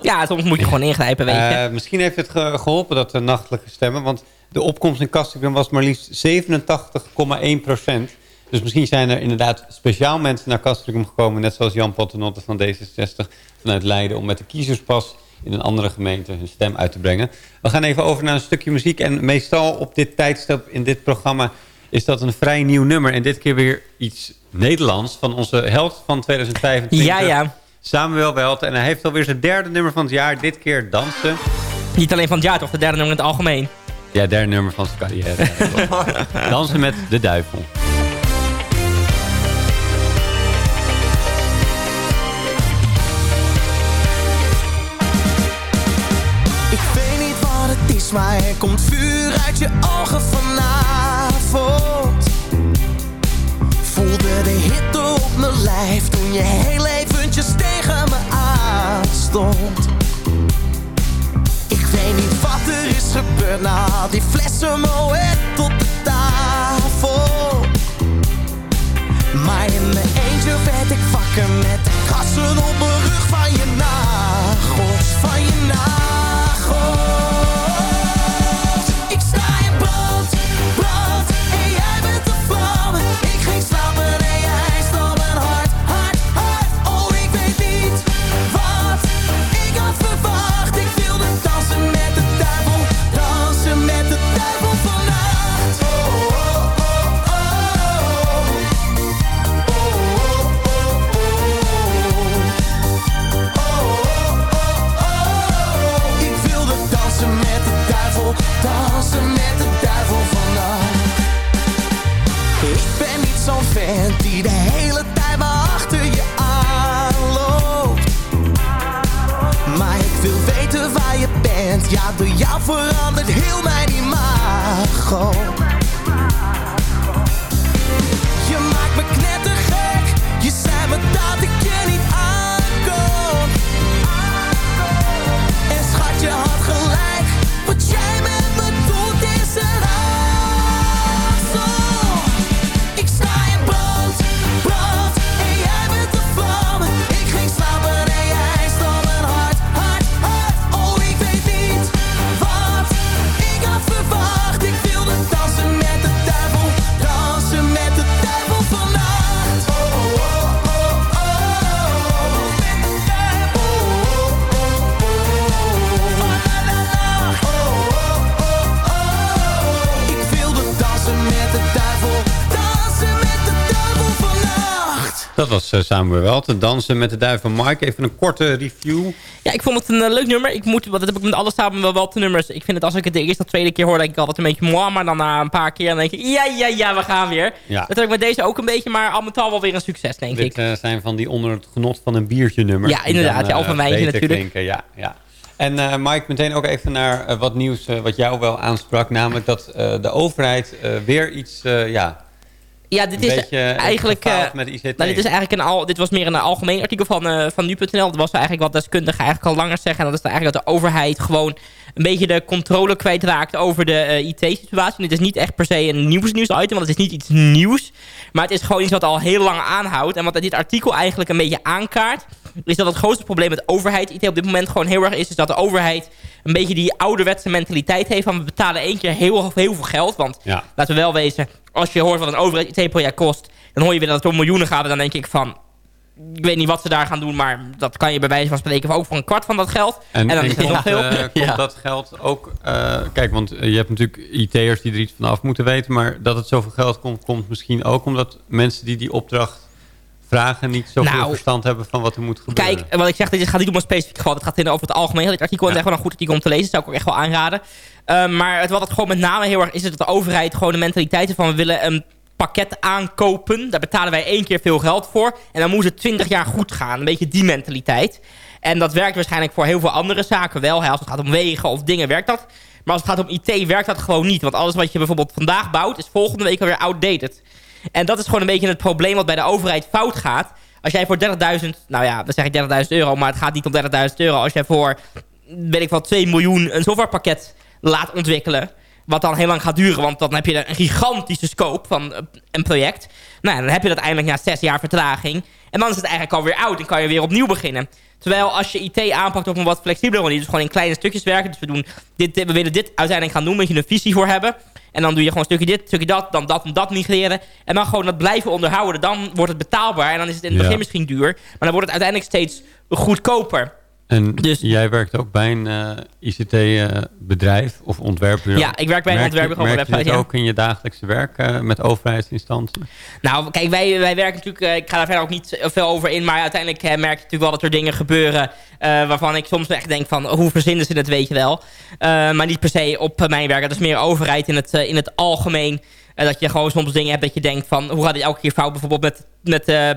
Ja, soms moet je gewoon ingrijpen, weet je. Eh, misschien heeft het ge- geholpen dat de nachtelijke stemmen. Want de opkomst in Castricum was maar liefst 87,1 procent. Dus misschien zijn er inderdaad speciaal mensen naar Castricum gekomen... net zoals Jan Paternotte van D66 vanuit Leiden... om met de kiezerspas in een andere gemeente hun stem uit te brengen. We gaan even over naar een stukje muziek. En meestal op dit tijdstip in dit programma is dat een vrij nieuw nummer. En dit keer weer iets Nederlands van onze held van 2025. Ja, ja. Samuel Welt. En hij heeft alweer zijn derde nummer van het jaar. Dit keer dansen. Niet alleen van het jaar, toch? De derde nummer in het algemeen. Ja, derde nummer van zijn carrière. dansen met de duivel. Ik weet niet wat het is, maar er komt vuur uit je ogen vanavond. Voelde de hitte op mijn lijf toen je heel eventjes tegen me aanstond. Ik weet niet wat er is gebeurd na die flessen Moet tot de tafel. Maar in mijn eentje werd ik wakker met de krassen op mijn rug van je nagels, van je nagels. Was eh, Samuel Welt. Dansen met de duivel Mike. Even een korte review. Ja, ik vond het een eh, leuk nummer. Ik moet, want dat heb ik met alle samen wel wel de nummers. Ik vind het als ik het de eerste of tweede keer hoor, denk ik altijd een beetje moi. Maar dan na een paar keer dan denk ik, ja, ja, ja, we gaan weer. Ja. Dat heb ik met deze ook een beetje, maar al met al wel weer een succes, denk Dit ik. eh, zijn van die onder het genot van een biertje nummers. Ja, inderdaad. dan, Ja, of een wijntje beter natuurlijk. klinken, Ja, ja. En eh, Mike, meteen ook even naar wat nieuws wat jou wel aansprak. Namelijk dat de overheid weer iets... ja, Ja, dit is heeft eigenlijk... eh, met ICT. nou, dit, is eigenlijk een al, dit was meer een algemeen artikel van, eh, van nu.nl. Dat was eigenlijk wat deskundigen eigenlijk al langer zeggen. En dat is eigenlijk dat de overheid gewoon een beetje de controle kwijtraakt over de eh, IT-situatie. Dit is niet echt per se een nieuwsnieuws-item, want het is niet iets nieuws. Maar het is gewoon iets wat al heel lang aanhoudt. En wat dit artikel eigenlijk een beetje aankaart... is dat het grootste probleem met overheid-IT op dit moment gewoon heel erg is... is dat de overheid een beetje die ouderwetse mentaliteit heeft... van we betalen één keer heel, heel veel geld. Want Ja. laten we wel wezen, als je hoort wat een overheid IT-project kost... dan hoor je weer dat het om miljoenen gaat. En dan denk ik van, ik weet niet wat ze daar gaan doen... maar dat kan je bij wijze van spreken ook voor een kwart van dat geld. En, dan is het nog veel. eh, komt dat geld ook... eh, kijk, want eh, je hebt natuurlijk IT'ers die er iets van af moeten weten... maar dat het zoveel geld komt, komt misschien ook omdat mensen die die opdracht vragen... niet zoveel Nou, verstand hebben van wat er moet gebeuren. Kijk, wat ik zeg, dit gaat niet om een specifiek geval. Het gaat in, over het algemeen. Dit artikel is echt wel een goed artikel om te lezen. Dat zou ik ook echt wel aanraden. Uh, maar het, wat het gewoon met name heel erg is... is dat de overheid gewoon de mentaliteit heeft van... we willen een pakket aankopen. Daar betalen wij één keer veel geld voor. En dan moet het twintig jaar goed gaan. Een beetje die mentaliteit. En dat werkt waarschijnlijk voor heel veel andere zaken wel. Hè. Als het gaat om wegen of dingen werkt dat. Maar als het gaat om IT werkt dat gewoon niet. Want alles wat je bijvoorbeeld vandaag bouwt... is volgende week alweer outdated. En dat is gewoon een beetje het probleem wat bij de overheid fout gaat. Als jij voor 30.000, nou ja, dan zeg ik 30.000 euro, maar het gaat niet om 30.000 euro. Als jij voor, weet ik wel, 2 miljoen een softwarepakket laat ontwikkelen, wat dan heel lang gaat duren, want dan heb je een gigantische scope van eh, een project. Nou, dan heb je dat eindelijk na zes jaar vertraging. En dan is het eigenlijk alweer oud en kan je weer opnieuw beginnen. Terwijl als je IT aanpakt op een wat flexibele manier, dus gewoon in kleine stukjes werken. Dus we, doen dit, we willen dit uiteindelijk gaan doen, moet je een visie voor hebben. En dan doe je gewoon een stukje dit, een stukje dat, dan dat en dat migreren. En dan gewoon dat blijven onderhouden. Dan wordt het betaalbaar. En dan is het in het begin misschien duur. Maar dan wordt het uiteindelijk steeds goedkoper. En Dus- jij werkt ook bij een eh, ICT-bedrijf of ontwerpbureau. Ja, ik werk bij een ontwerpbureau Merk je ja. ook in je dagelijkse werk eh, met overheidsinstanties? Nou, kijk, wij, wij werken natuurlijk... eh, ik ga daar verder ook niet veel over in. Maar uiteindelijk eh, merk je natuurlijk wel dat er dingen gebeuren... eh, waarvan ik soms echt denk van... hoe verzinnen ze het, weet je wel. Eh, maar niet per se op eh, mijn werk. Dat is meer overheid in het, eh, in het algemeen. Eh, dat je gewoon soms dingen hebt dat je denkt van... hoe gaat dit elke keer fout? Bijvoorbeeld met... met eh,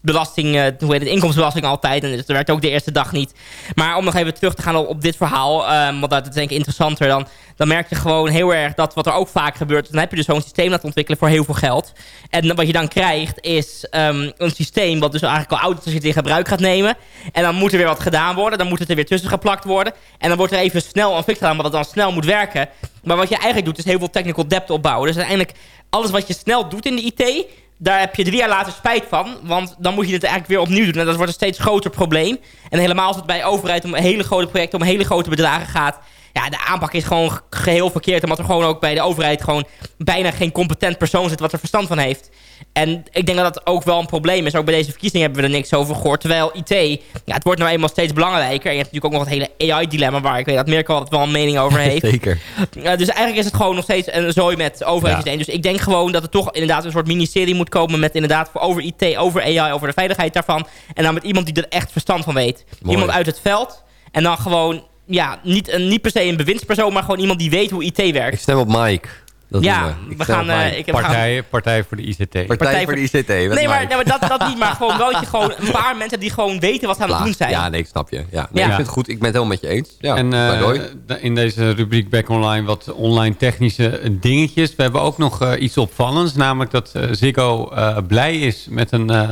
belasting, eh, hoe heet het, inkomstenbelasting altijd. En dus dat werkt ook de eerste dag niet. Maar om nog even terug te gaan op, dit verhaal, eh, want dat is denk ik interessanter, dan, dan merk je gewoon heel erg dat wat er ook vaak gebeurt, dan heb je dus zo'n systeem laten ontwikkelen voor heel veel geld. En wat je dan krijgt is ehm, een systeem wat dus eigenlijk al oud is als je het in gebruik gaat nemen. En dan moet er weer wat gedaan worden, dan moet het er weer tussen geplakt worden. En dan wordt er even snel een fix gedaan, wat het dan snel moet werken. Maar wat je eigenlijk doet, is heel veel technical debt opbouwen. Dus uiteindelijk, alles wat je snel doet in de IT, daar heb je drie jaar later spijt van. Want dan moet je het eigenlijk weer opnieuw doen. En dat wordt een steeds groter probleem. En helemaal als het bij overheid om hele grote projecten, om hele grote bedragen gaat. Ja, de aanpak is gewoon geheel verkeerd. Omdat er gewoon ook bij de overheid gewoon bijna geen competent persoon zit wat er verstand van heeft. En ik denk dat dat ook wel een probleem is. Ook bij deze verkiezingen hebben we er niks over gehoord. Terwijl IT, ja, het wordt nou eenmaal steeds belangrijker. En je hebt natuurlijk ook nog het hele AI-dilemma... waar ik weet dat Mirko altijd wel een mening over heeft. Zeker. Dus eigenlijk is het gewoon nog steeds een zooi met overheidssysteem. Dus ik denk gewoon dat er toch inderdaad een soort ministerie moet komen... met inderdaad over IT, over AI, over de veiligheid daarvan. En dan met iemand die er echt verstand van weet. Mooi. Iemand uit het veld. En dan gewoon, ja, niet, een, niet per se een bewindspersoon... maar gewoon iemand die weet hoe IT werkt. Ik stem op Mike. Dat Ja, doen we. Gaan, eh, ik heb- Partij, partij voor de ICT. Partij, Partij voor de ICT. Nee, maar, Mike. nee, maar dat, dat niet. Maar gewoon wel dat je gewoon een paar mensen die gewoon weten wat ze aan het doen zijn. Ja, nee, ik snap je. Ja, nee, Ja. Ik vind het goed. Ik ben het helemaal met je eens. Ja, en eh, in deze rubriek Back Online wat online technische dingetjes. We hebben ook nog eh, iets opvallends. Namelijk dat eh, Ziggo eh, blij is met een... eh,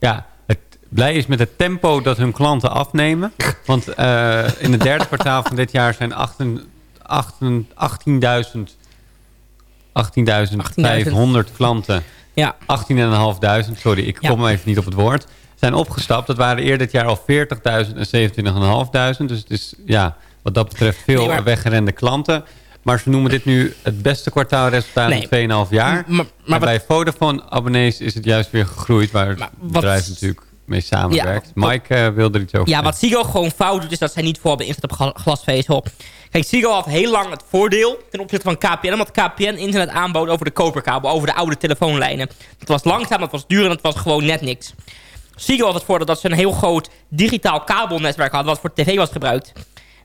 ja, blij is met het tempo dat hun klanten afnemen. Want eh, in het derde kwartaal van dit jaar zijn 18 18 18.000 18.500 klanten. Ja. 18.500, sorry, ik Ja. kom even niet op het woord. Zijn opgestapt. Dat waren eerder dit jaar al 40.000 en 27.500. Dus het is ja, wat dat betreft veel Nee, maar- weggerende klanten. Maar ze noemen dit nu het beste kwartaalresultaat Nee. in 2,5 jaar. Maar- maar bij Vodafone-abonnees is het juist weer gegroeid... waar het bedrijf natuurlijk mee samenwerkt. Ja, Mike eh, wilde er iets over Ja, wat Sigo gewoon fout doet, is dat zij niet voor hebben ingezet op gla- glasvezel. Kijk, Sigo had heel lang het voordeel ten opzichte van KPN... omdat KPN internet aanbood over de koperkabel, over de oude telefoonlijnen. Het was langzaam, het was duur en het was gewoon net niks. Sigo had het voordeel dat ze een heel groot digitaal kabelnetwerk hadden... wat voor tv was gebruikt.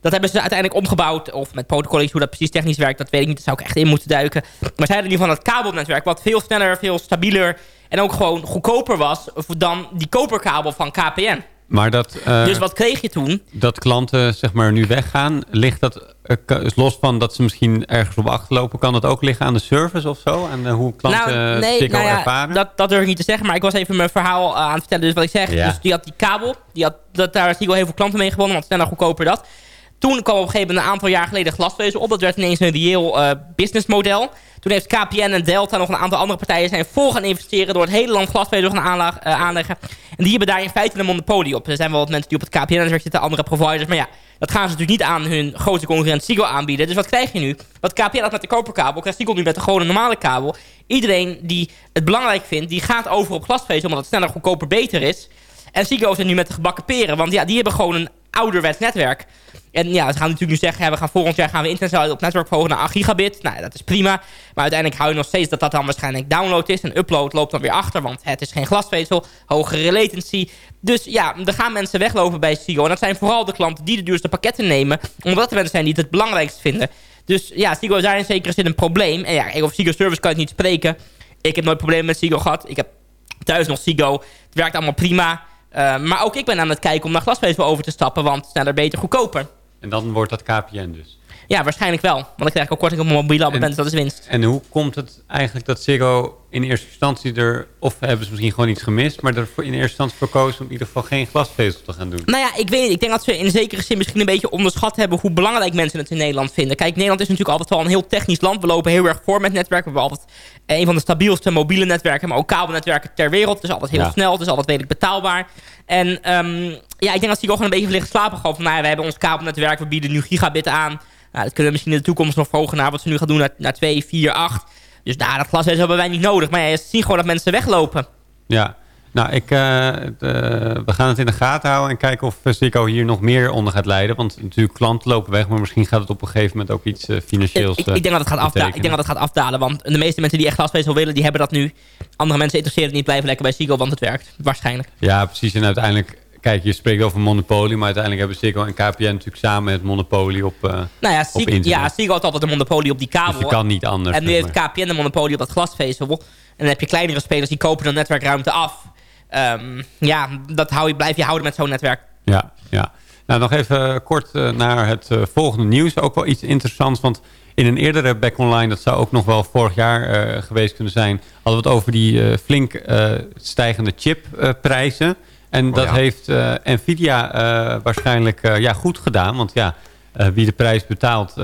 Dat hebben ze uiteindelijk omgebouwd. Of met protocolletjes, hoe dat precies technisch werkt, dat weet ik niet. Daar zou ik echt in moeten duiken. Maar zij hadden in ieder geval het kabelnetwerk... wat veel sneller, veel stabieler en ook gewoon goedkoper was... dan die koperkabel van KPN. Maar dat, eh, Dus wat kreeg je toen? dat klanten zeg maar, nu weggaan, ligt dat eh, los van dat ze misschien ergens op achterlopen, kan dat ook liggen aan de service of zo? En hoe klanten nou, nee, Ziggo nou ja, ervaren? Dat, dat durf ik niet te zeggen, maar ik was even mijn verhaal eh, aan het vertellen. Dus wat ik zeg, Ja. dus die had die kabel, die had, dat, daar is Ziggo heel veel klanten mee gewonnen, want sneller goedkoper dat. Toen kwam op een gegeven moment een aantal jaar geleden glasvezel op. Dat werd ineens een reëel eh, businessmodel. Toen heeft KPN en Delta nog een aantal andere partijen zijn vol gaan investeren... door het hele land glasvezel gaan aanla- eh, aanleggen. En die hebben daar in feite een monopolie op. Er zijn wel wat mensen die op het KPN-netwerk zitten, andere providers. Maar ja, dat gaan ze natuurlijk niet aan hun grote concurrent Ziggo aanbieden. Dus wat krijg je nu? Wat KPN had met de koperkabel, krijgt Ziggo nu met de gewone normale kabel. Iedereen die het belangrijk vindt, die gaat over op glasvezel... omdat het sneller, goedkoper, beter is. En Ziggo zit nu met de gebakken peren. Want ja, die hebben gewoon een ouderwets netwerk. En ja, ze gaan natuurlijk nu zeggen... Ja, we gaan volgend jaar gaan we internet op netwerk verhogen naar 8 gigabit. Nou, dat is prima. Maar uiteindelijk hou je nog steeds dat dat dan waarschijnlijk download is. En upload loopt dan weer achter. Want het is geen glasvezel. Hogere latency. Dus ja, er gaan mensen weglopen bij Ziggo. En dat zijn vooral de klanten die de duurste pakketten nemen. Omdat dat de mensen zijn die het het belangrijkst vinden. Dus ja, Ziggo is daar in zekere zin een probleem. En ja, over Ziggo Service kan ik niet spreken. Ik heb nooit problemen met Ziggo gehad. Ik heb thuis nog Ziggo. Het werkt allemaal prima. Uh, maar ook ik ben aan het kijken om naar glasvezel over te stappen. Want sneller, beter, goedkoper. En dan wordt dat KPN dus. Ja, waarschijnlijk wel. Want dan krijg ik ook korting op mijn mobiele abonnement. Dat is winst. En hoe komt het eigenlijk dat Ziggo in eerste instantie er... of hebben ze misschien gewoon iets gemist... maar er in eerste instantie voor kozen om in ieder geval geen glasvezel te gaan doen? Nou ja, ik weet niet. Ik denk dat ze in zekere zin misschien een beetje onderschat hebben... hoe belangrijk mensen het in Nederland vinden. Kijk, Nederland is natuurlijk altijd wel een heel technisch land. We lopen heel erg voor met netwerken. We hebben altijd een van de stabielste mobiele netwerken... maar ook kabelnetwerken ter wereld. Het is altijd heel Ja. snel. Het is altijd redelijk betaalbaar. En um, ja, ik denk dat Ziggo gewoon een beetje verlicht slapen gehad. Van, nou ja, we hebben ons kabelnetwerk. We bieden nu gigabit aan. Nou, dat kunnen we misschien in de toekomst nog verhogen naar wat ze nu gaan doen. Naar, naar 2, 4, 8. Dus nou, dat glasvezel hebben wij niet nodig. Maar ja, je ziet gewoon dat mensen weglopen. Ja, nou, ik, uh, de, we gaan het in de gaten houden en kijken of Ziggo hier nog meer onder gaat leiden. Want natuurlijk, klanten lopen weg, maar misschien gaat het op een gegeven moment ook iets uh, financieels ik, ik, ik, denk dat het gaat afdalen. ik denk dat het gaat afdalen, want de meeste mensen die echt glasvezel willen, die hebben dat nu. Andere mensen interesseren het niet, blijven lekker bij Ziggo, want het werkt. Waarschijnlijk. Ja, precies. En uiteindelijk, kijk, je spreekt over monopolie, maar uiteindelijk hebben Ziggo en KPN natuurlijk samen het monopolie op, uh, nou ja, internet. Ja, Ziggo had altijd een monopolie op die kabel. Dus je kan niet anders. En nu heeft KPN een monopolie op dat glasvezel. En dan heb je kleinere spelers die kopen de netwerkruimte af. Um, ja, dat hou je, blijf je houden met zo'n netwerk. Ja, ja. Nou, nog even kort uh, naar het uh, volgende nieuws. Ook wel iets interessants, want in een eerdere Back Online... dat zou ook nog wel vorig jaar uh, geweest kunnen zijn... hadden we het over die flink stijgende chipprijzen. En Oh, dat ja. heeft Nvidia waarschijnlijk ja, goed gedaan. Want ja, wie de prijs betaalt,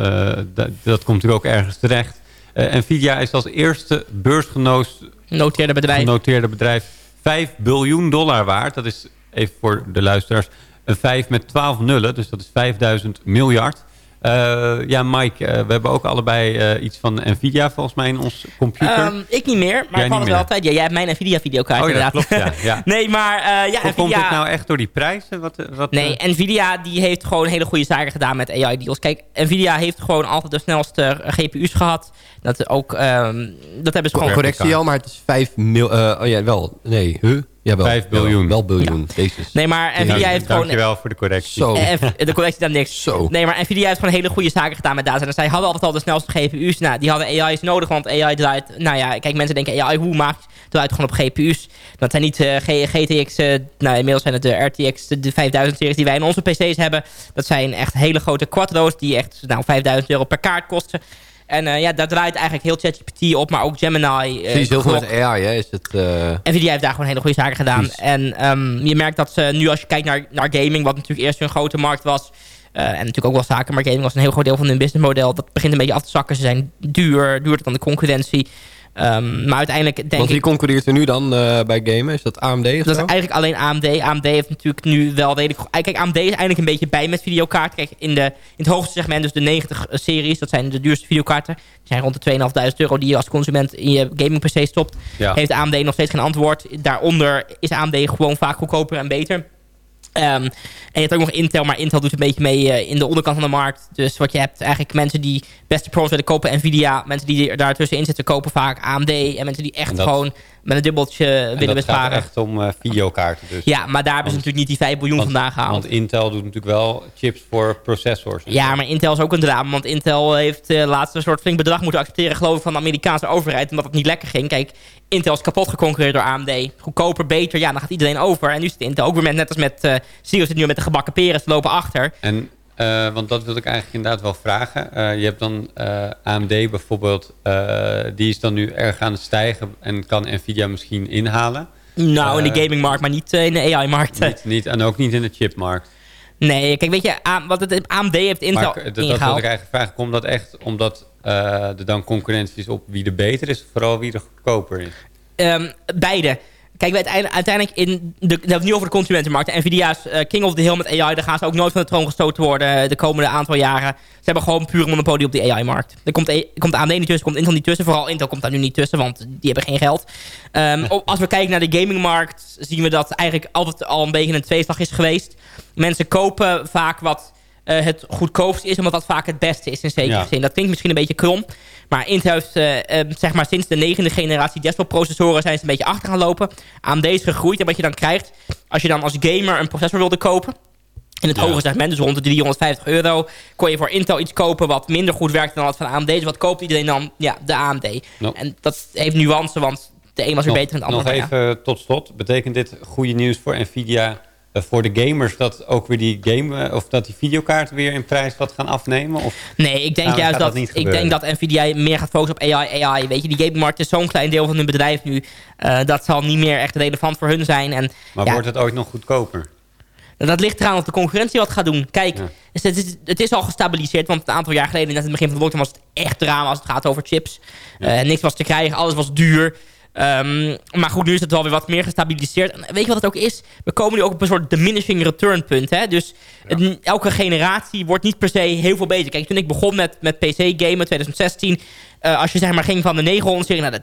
dat, dat komt natuurlijk ook ergens terecht. Nvidia is als eerste beursgenoteerde bedrijf. genoteerde bedrijf 5 biljoen dollar waard. Dat is, even voor de luisteraars, een 5 met 12 nullen. Dus dat is 5000 miljard. Uh, ja, Mike, uh, we hebben ook allebei uh, iets van Nvidia volgens mij in ons computer. Um, ik niet meer, maar jij ik had het wel altijd. Ja, jij hebt mijn Nvidia-videokaart oh, ja, inderdaad. Klopt, ja, ja. nee, maar ja, Hoe Nvidia... komt het nou echt door die prijzen? Wat, wat, nee, Nvidia die heeft gewoon hele goede zaken gedaan met AI-deals. Kijk, Nvidia heeft gewoon altijd de snelste GPU's gehad. Dat, ook, um, dat hebben ze gewoon... Correctie al, maar het is 5 mil... oh ja, wel. Nee, huh? Jawel, 5 biljoen. Wel biljoen. Nee, maar Nvidia heeft gewoon... Dankjewel voor de correctie. Zo. Eh, de collectie dan niks. Zo. Nee, maar Nvidia heeft gewoon hele goede zaken gedaan met data. En zij hadden altijd al de snelste GPU's. Nou, die hadden AI's nodig, want AI draait... Nou ja, kijk, mensen denken AI, hoe maakt het draait gewoon op GPU's. Dat zijn niet eh, G- GTX... eh, nou, inmiddels zijn het de RTX, de, de 5000-series die wij in onze PC's hebben. Dat zijn echt hele grote quadro's die echt nou, 5000 euro per kaart kosten. En eh, ja, daar draait eigenlijk heel ChatGPT op, maar ook Gemini. eh, Precies, heel veel met AI, hè, is het... eh, Nvidia heeft daar gewoon hele goede zaken gedaan. Precies. En ehm, je merkt dat ze nu, als je kijkt naar, naar gaming... wat natuurlijk eerst een grote markt was... en natuurlijk ook wel zaken, maar gaming was een heel groot deel van hun businessmodel. Dat begint een beetje af te zakken. Ze zijn duur, duurder dan de concurrentie. Ehm, maar uiteindelijk denk Want wie ik... concurreert er nu dan eh, bij gamen? Is dat AMD of Dat zo? is eigenlijk alleen AMD. AMD heeft natuurlijk nu wel redelijk... Kijk, AMD is eigenlijk een beetje bij met videokaart. Kijk, in, de, in het hoogste segment, dus de 90-series... dat zijn de duurste videokaarten. Die zijn rond de 2.500 euro die je als consument in je gaming PC stopt. Ja. Heeft AMD nog steeds geen antwoord. Daaronder is AMD gewoon vaak goedkoper en beter. Ehm, en je hebt ook nog Intel, maar Intel doet een beetje mee eh, in de onderkant van de markt. Dus wat je hebt, eigenlijk mensen die beste pros willen kopen, Nvidia. Mensen die er daartussenin zitten, kopen vaak AMD. En mensen die echt dat- gewoon met een dubbeltje En willen dat gaat besparen. echt om eh, videokaarten dus. Ja, maar daar hebben ze natuurlijk niet die 5 biljoen Want- vandaan gehaald. Want Intel doet natuurlijk wel chips voor processors. Ja, maar Intel is ook een drama. Want Intel heeft eh laatst een soort flink bedrag moeten accepteren... geloof ik, van de Amerikaanse overheid. Omdat het niet lekker ging. Kijk, Intel is kapot geconcureerd door AMD. Goedkoper, beter. Ja, dan gaat iedereen over. En nu zit Intel ook weer met, net als met... eh Sirius zit nu met de gebakken peren. Ze lopen achter. En, eh, want dat wilde ik eigenlijk inderdaad wel vragen. Eh, je hebt dan eh, AMD bijvoorbeeld, die is dan nu erg aan het stijgen en kan Nvidia misschien inhalen. Nou, in de gamingmarkt, maar niet in de AI-markt. Niet, niet, en ook niet in de chipmarkt. Nee, kijk, weet je, wat het, AMD heeft Intel maar dat, dat ik eigenlijk vragen. Komt dat echt omdat er dan concurrentie is op wie er beter is? Of vooral wie er goedkoper is? Ehm, beide. Kijk, uiteindelijk, uiteindelijk in de, dat hebben we het nu over de consumentenmarkt. En Nvidia is eh, king of the hill met AI. Daar gaan ze ook nooit van de troon gestoten worden eh, de komende aantal jaren. Ze hebben gewoon puur monopolie op de AI-markt. Er komt, E- komt AMD niet tussen, komt Intel niet tussen. Vooral Intel komt daar nu niet tussen, want die hebben geen geld. Ehm, als we kijken naar de gamingmarkt, zien we dat eigenlijk altijd al een beetje een tweeslag is geweest. Mensen kopen vaak wat eh, het goedkoopst is, omdat dat vaak het beste is in zekere Ja. zin. Dat klinkt misschien een beetje krom. Maar Intel heeft, eh, eh, zeg maar, sinds de negende generatie desktop-processoren zijn ze een beetje achter gaan lopen. AMD is gegroeid. En wat je dan krijgt, als je dan als gamer een processor wilde kopen... In het Ja. hogere segment, dus rond de 350 euro... kon je voor Intel iets kopen wat minder goed werkt dan wat van AMD. Dus wat koopt iedereen dan? Ja, de AMD. No. En dat heeft nuance, want de een was weer beter dan de ander. Nog ja. even tot slot. Betekent dit goede nieuws voor Nvidia... eh, voor de gamers dat ook weer die game eh, of dat die videokaarten weer in prijs wat gaan afnemen? Of Nee, ik denk Nou, juist dat, ik denk dat Nvidia meer gaat focussen op AI. AI. Weet je, die gamingmarkt is zo'n klein deel van hun bedrijf nu. eh, dat zal niet meer echt relevant voor hun zijn. En maar ja, wordt het ooit nog goedkoper? dat ligt eraan of de concurrentie wat gaat doen. Kijk, Ja. dus het, is, het is al gestabiliseerd. Want een aantal jaar geleden, net in het begin van de lockdown, was het echt drama als het gaat over chips. Eh, niks was te krijgen, alles was duur. Ehm, maar goed, nu is het wel weer wat meer gestabiliseerd. En weet je wat het ook is? We komen nu ook op een soort diminishing return punt. Hè? Dus het- elke generatie wordt niet per se heel veel beter. Kijk, toen ik begon met, met PC-gamen 2016... eh, als je zeg maar ging van de 900-serie naar de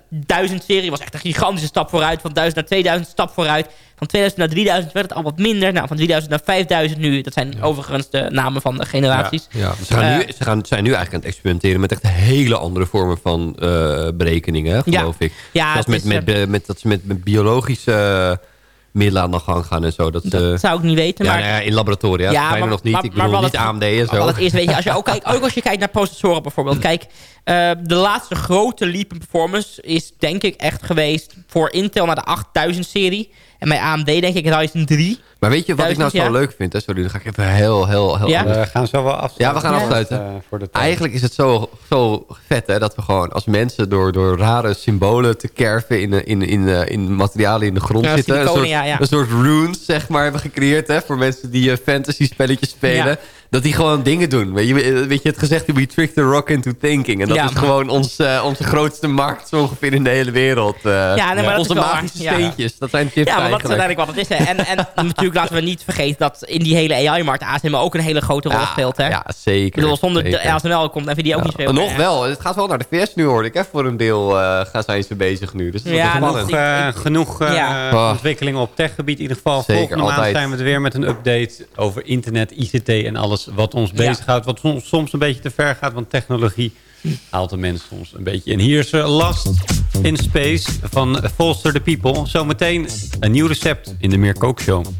1000-serie... was echt een gigantische stap vooruit. Van 1000 naar 2000 stap vooruit. Van 2000 naar 3000 werd het al wat minder. Nou, van 3000 naar 5000 nu. Dat zijn overigens de namen van de generaties. Ja, ze, gaan nu, Eh, ze gaan, zijn nu eigenlijk aan het experimenteren met echt hele andere vormen van eh, berekeningen, Ja. geloof ik. Ja, het met, met, be- met, dat ze met, met biologische eh, middelen aan de gang gaan en zo. Dat, Dat zou ik niet weten. ja, maar nou ja, in laboratoria Ja, maar- nog niet. maar- ik bedoel wat niet het- AMD en zo. Weet je, als je ook, kijkt, ook als je kijkt naar processoren bijvoorbeeld. Kijk, eh, de laatste grote leap in performance is denk ik echt geweest voor Intel naar de 8000-serie. En bij AMD denk ik Ryzen 3. Maar weet je wat ik nou zo ja? leuk vind? Hè? Sorry, dan ga ik even heel, heel, heel Ja? We gaan zo wel afsluiten. Ja, we gaan Ja. afsluiten. Eh, voor de tijd. Eigenlijk is het zo, zo vet hè, dat we gewoon als mensen door, door rare symbolen te kerven in, in, in, in, in materialen in de grond Ja, zitten. Een soort, ja, ja. een soort runes, zeg maar, hebben gecreëerd hè, voor mensen die eh, fantasy spelletjes spelen. Dat die gewoon dingen doen. Weet je, weet je het gezegd, we tricked the rock into thinking. En dat Ja, is maar- gewoon ons, eh, onze grootste markt zo ongeveer in de hele wereld. eh. nee, maar dat onze magische waar. Ja. steentjes, dat zijn chips Ja, maar dat is eigenlijk. uiteindelijk wat het is. Hè. En, en natuurlijk laten we niet vergeten dat in die hele AI-markt ASML ook een hele grote rol Ja, speelt. Hè? Ja, zeker. Ik bedoel, zonder de zeker. ASML komt Nvidia ook niet veel. Nog wel. Het gaat wel naar de VS nu hoor. Ik heb voor een deel eh, gaan zijn ze bezig nu. Dus dat is Ja, wel dat- spannend. Genoeg, eh, eh, ontwikkelingen op techgebied. In ieder geval Zeker, volgende maand zijn we er weer met een update over internet, ICT en alles wat ons bezighoudt. Wat soms, soms een beetje te ver gaat. Want technologie haalt de mens soms een beetje. En hier is eh, Last in Space van Foster the People. Zometeen een nieuw recept in de Meer Kookshow. Show.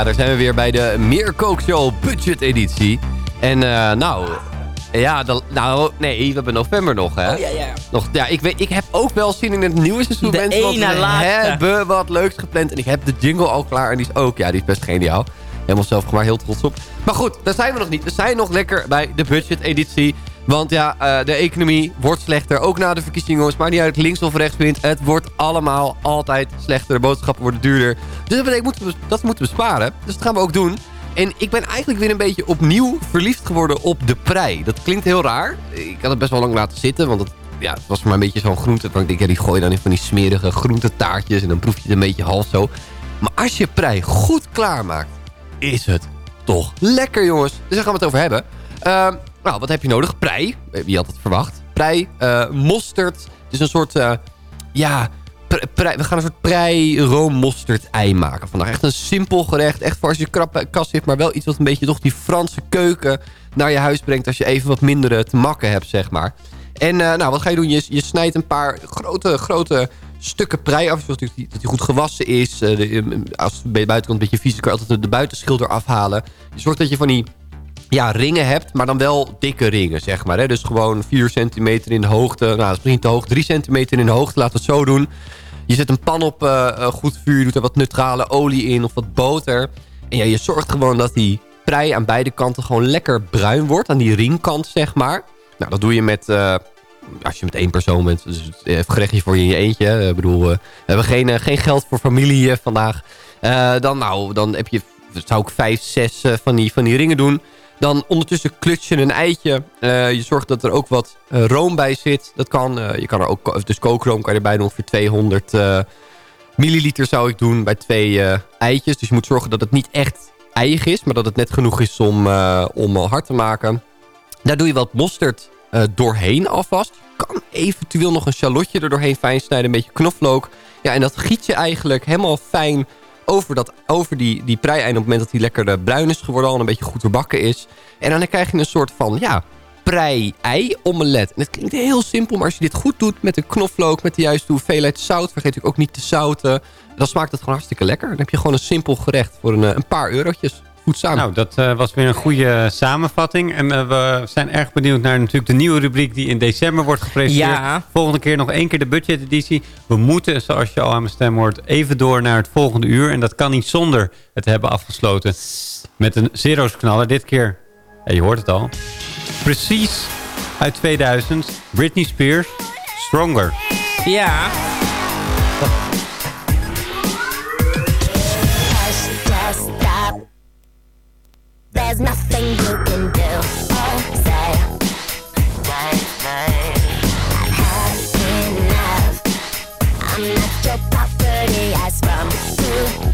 Ja, daar zijn we weer bij de Meerkookshow Budget Editie. En eh, nou, ja, nou, nee, we hebben november nog, hè? Oh, ja, ja. Nog, ja, ik, weet, ik heb ook wel zin in het nieuwe seizoen. De mensen, want we laatste. hebben wat leuks gepland. En ik heb de jingle al klaar en die is ook, ja, die is best geniaal. Helemaal zelf maar heel trots op. Maar goed, daar zijn we nog niet. We zijn nog lekker bij de Budget Editie. Want ja, eh, de economie wordt slechter. Ook na de verkiezingen, jongens. Maar niet uit links of rechts wint. Het wordt allemaal altijd slechter. De boodschappen worden duurder. Dus dat dat moeten we sparen. Dus dat gaan we ook doen. En ik ben eigenlijk weer een beetje opnieuw verliefd geworden op de prei. Dat klinkt heel raar. Ik had het best wel lang laten zitten. Want het, ja, het was mij een beetje zo'n groente. Want ik denk, ja, die gooi dan in van die smerige groentetaartjes. En dan proef je het een beetje half zo. Maar als je prei goed klaarmaakt, is het toch lekker, jongens. Dus daar gaan we het over hebben. Ehm, nou, wat heb je nodig? Prei. Eh, Wie had het verwacht? Prei, eh, mosterd. Het is een soort, eh, ja... we gaan een soort prei room ei maken vandaag. Echt een simpel gerecht. Echt voor als je krap kast heeft. Maar wel iets wat een beetje toch die Franse keuken naar je huis brengt. Als je even wat minder te makken hebt, zeg maar. En nou, wat ga je doen? Je, snijdt een paar grote, grote stukken prei af. Zodat die, dat die goed gewassen is. Als bij de buitenkant een beetje vies kan altijd de buitenschil eraf halen. Je zorgt dat je van die ja, ringen hebt, maar dan wel dikke ringen, zeg maar. Hè? Dus gewoon 4 centimeter in de hoogte. Nou, dat is misschien te hoog. 3 centimeter in de hoogte, laat het zo doen. Je zet een pan op eh, eh, goed vuur. Je doet er wat neutrale olie in of wat boter. En ja, je zorgt gewoon dat die prei aan beide kanten gewoon lekker bruin wordt. Aan die ringkant, zeg maar. Nou, dat doe je met... eh, als je met één persoon bent, dus een gerechtje voor je in je eentje. Ik bedoel, we hebben geen, geen geld voor familie vandaag. Dan, nou, dan heb je, zou ik vijf, zes van, die, van die ringen doen. Dan ondertussen kluts je een eitje. Eh, je zorgt dat er ook wat eh, room bij zit. Dat kan. eh, je kan er ook, dus kookroom kan je erbij doen. Ongeveer 200 eh, milliliter zou ik doen bij twee eitjes. Dus je moet zorgen dat het niet echt eiig is. Maar dat het net genoeg is om, om hard te maken. Daar doe je wat mosterd doorheen alvast. Je kan eventueel nog een shallotje er doorheen fijn snijden. Een beetje knoflook. Ja, en dat giet je eigenlijk helemaal fijn over, dat, over die, die prei-ei. Op het moment dat die lekker eh, bruin is geworden. Al en een beetje goed doorbakken is. En dan krijg je een soort van, ja, prei-ei-omelet. En het klinkt heel simpel, maar als je dit goed doet met de knoflook, met de juiste hoeveelheid zout, vergeet natuurlijk ook niet te zouten, dan smaakt het gewoon hartstikke lekker. Dan heb je gewoon een simpel gerecht voor een, eh, een paar eurotjes. Voedzaam. Nou, dat eh, was weer een goede samenvatting. En eh, we zijn erg benieuwd naar natuurlijk de nieuwe rubriek die in december wordt gepresenteerd. Ja. Volgende keer nog één keer de budgeteditie. We moeten, zoals je al aan mijn stem hoort, even door naar het volgende uur. En dat kan niet zonder het hebben afgesloten met een zero's knaller. Dit keer, ja, je hoort het al, precies uit 2000. Britney Spears, Stronger. Ja. There's nothing you can do or say. I've had enough. I'm not your property. I sprung to